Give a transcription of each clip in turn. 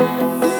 em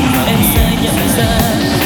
Inside, inside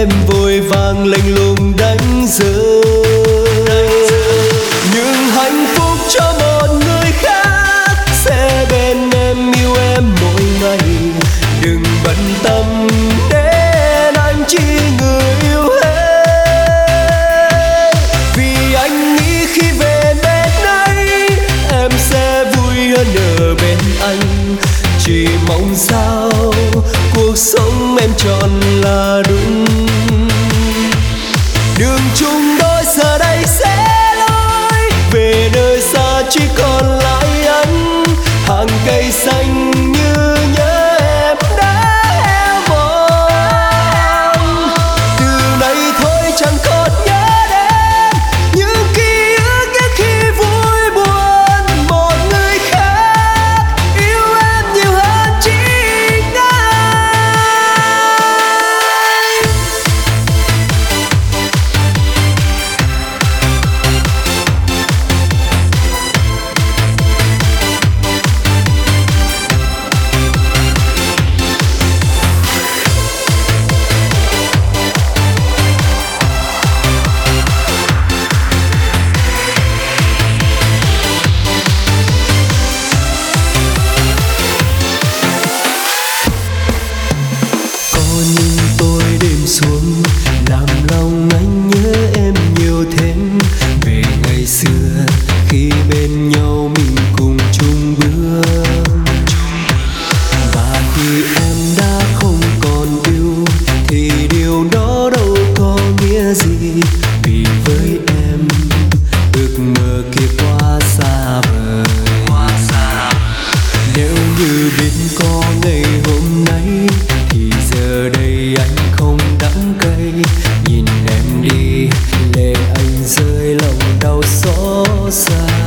em vội vàng lạnh lùng đánh rơi. Nhưng hạnh phúc cho một người khác sẽ bên em yêu em mỗi ngày. Đừng bận tâm đến anh chỉ người yêu hết vì anh nghĩ khi về bên đây em sẽ vui hơn ở bên anh. Chỉ mong sao cuộc sống em chọn là sorry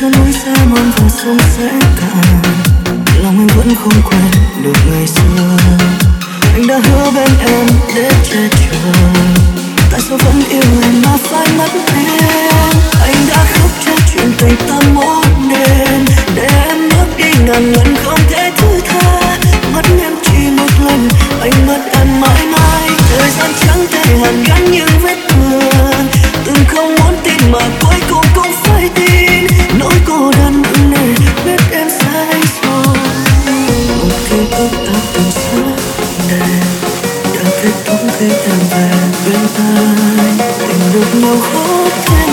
cho nỗi xa mòn và sông sẽ cạn. Lòng anh vẫn không quên được ngày xưa. Anh đã hứa bên em để che chở. Tại sao vẫn yêu em mà phải mất em anh đã khóc cho chuyện tình ta mỗi đêm. Để em bước đi ngàn lần không thể thứ tha. Mất em chỉ một lần anh mất em mãi mãi. Thời gian chẳng thể hàn gắn những vết thương từng không muốn tin mà cuối cùng cũng phải tin nỗi cô đơn này biết em sai rồi. Một khi bước ta từng suốt đời đã kết thúc khi em về bên tình được nhau khó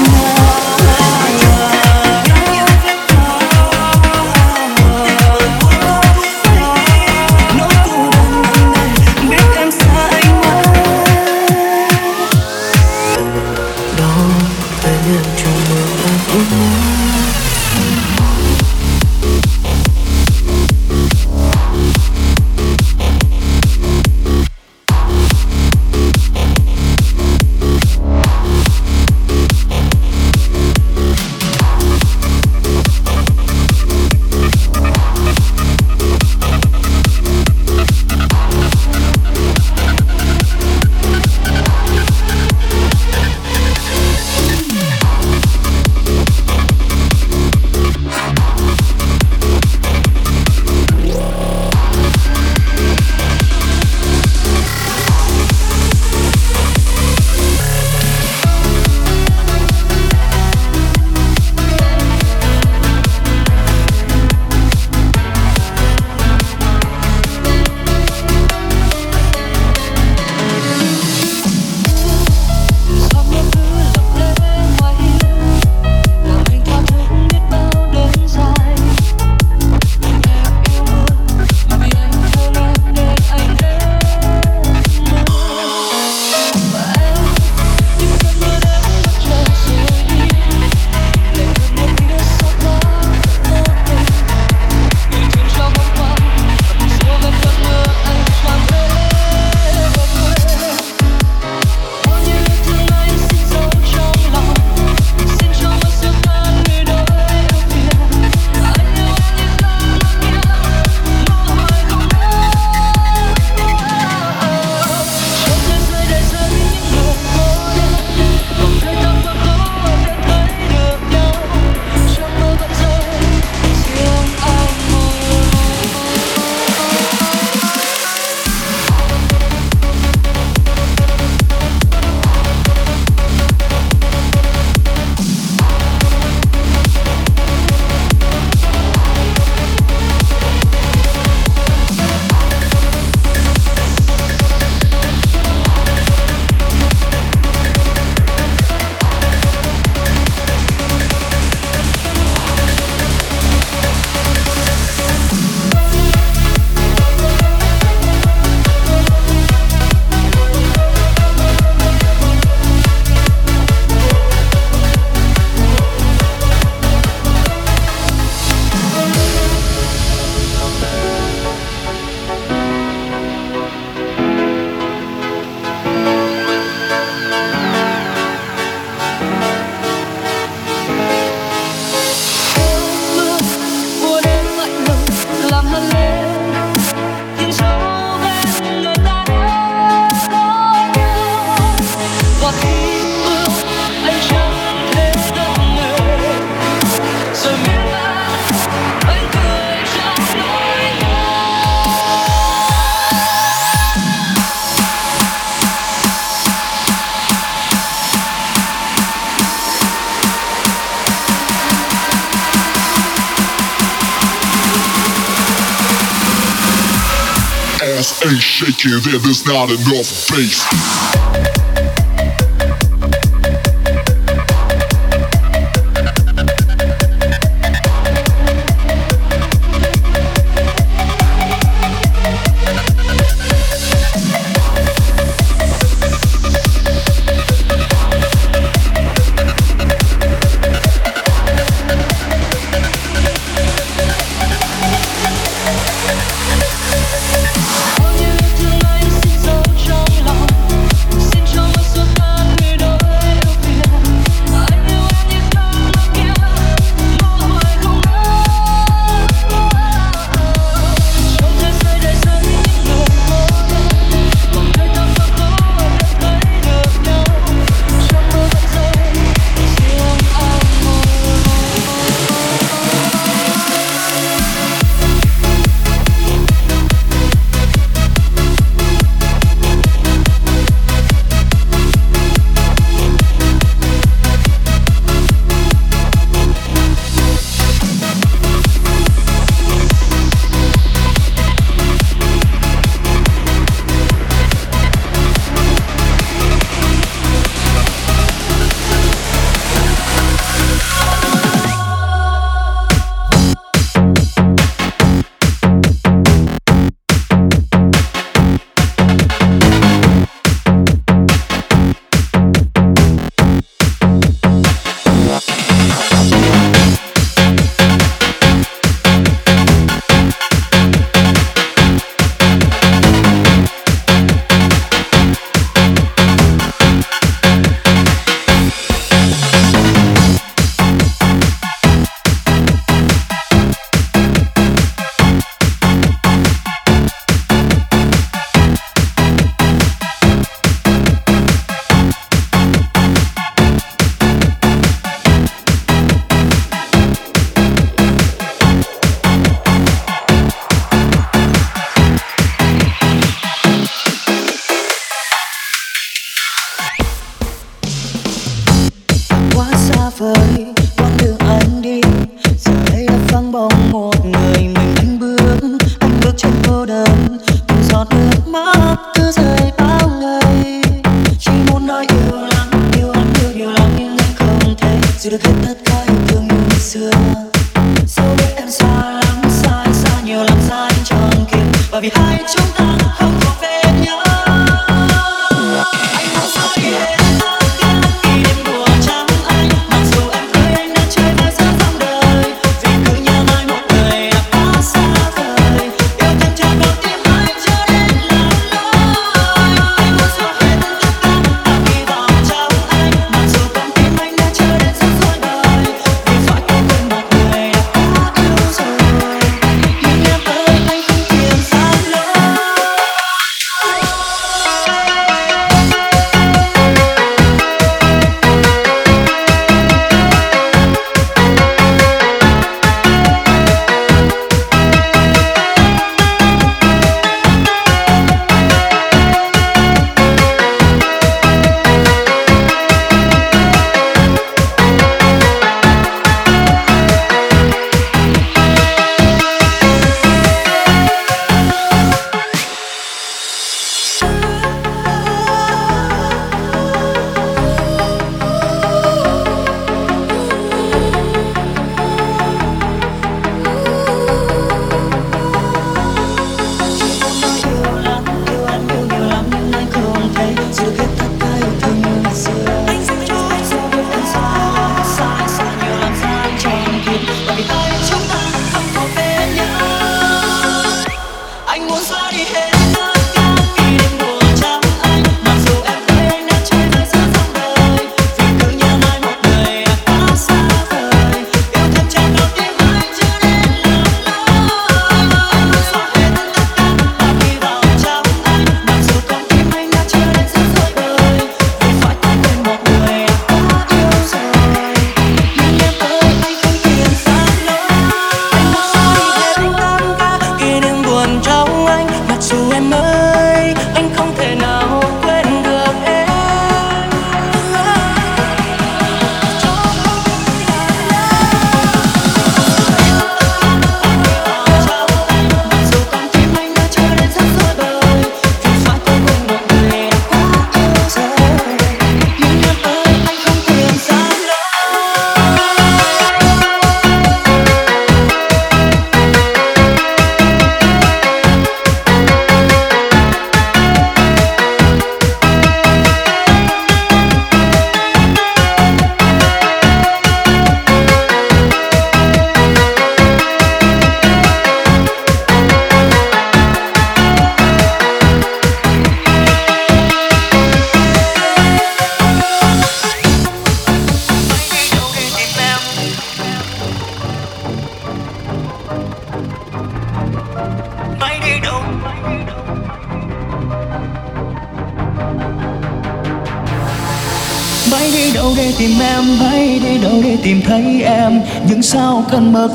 can't there's not enough bass.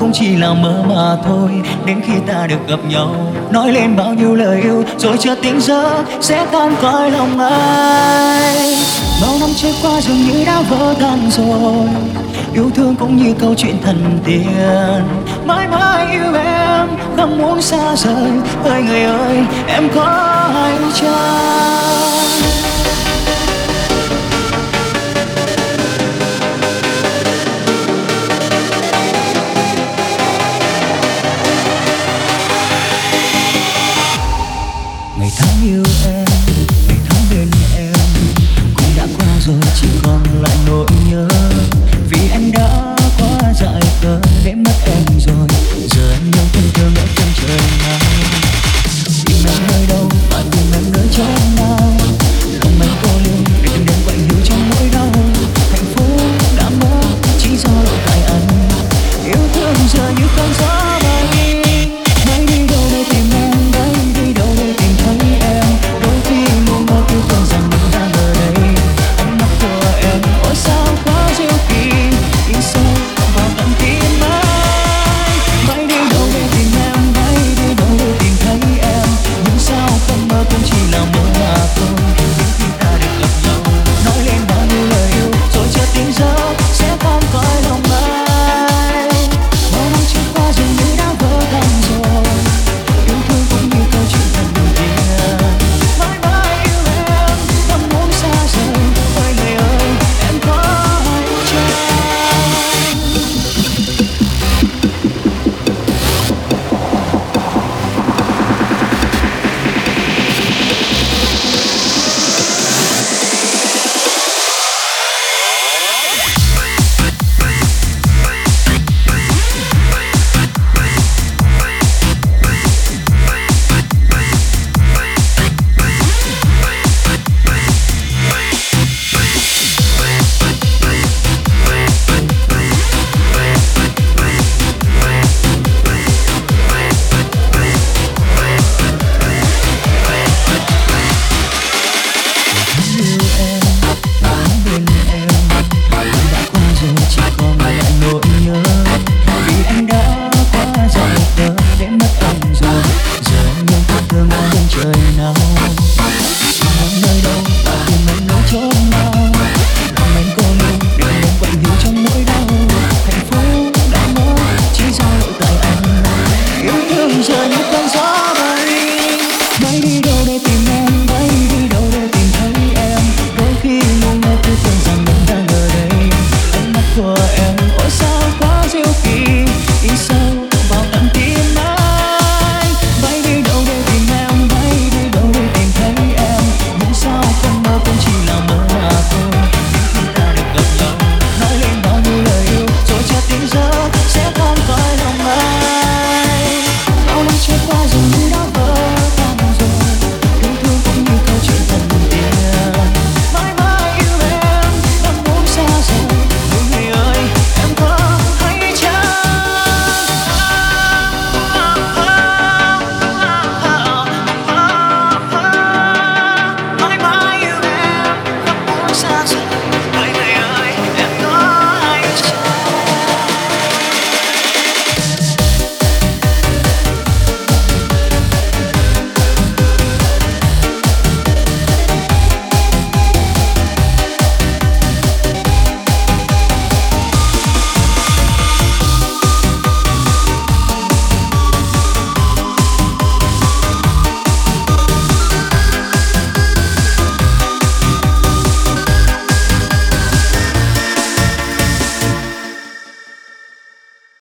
Cũng chỉ là mơ mà thôi. Đến khi ta được gặp nhau, nói lên bao nhiêu lời yêu, rồi chưa tiếng giấc, sẽ tan cõi lòng ai. Bao năm trôi qua dường như đã vỡ tan rồi. Yêu thương cũng như câu chuyện thần tiên. Mãi mãi yêu em, không muốn xa rời. Ơi người ơi, em có hay chăng?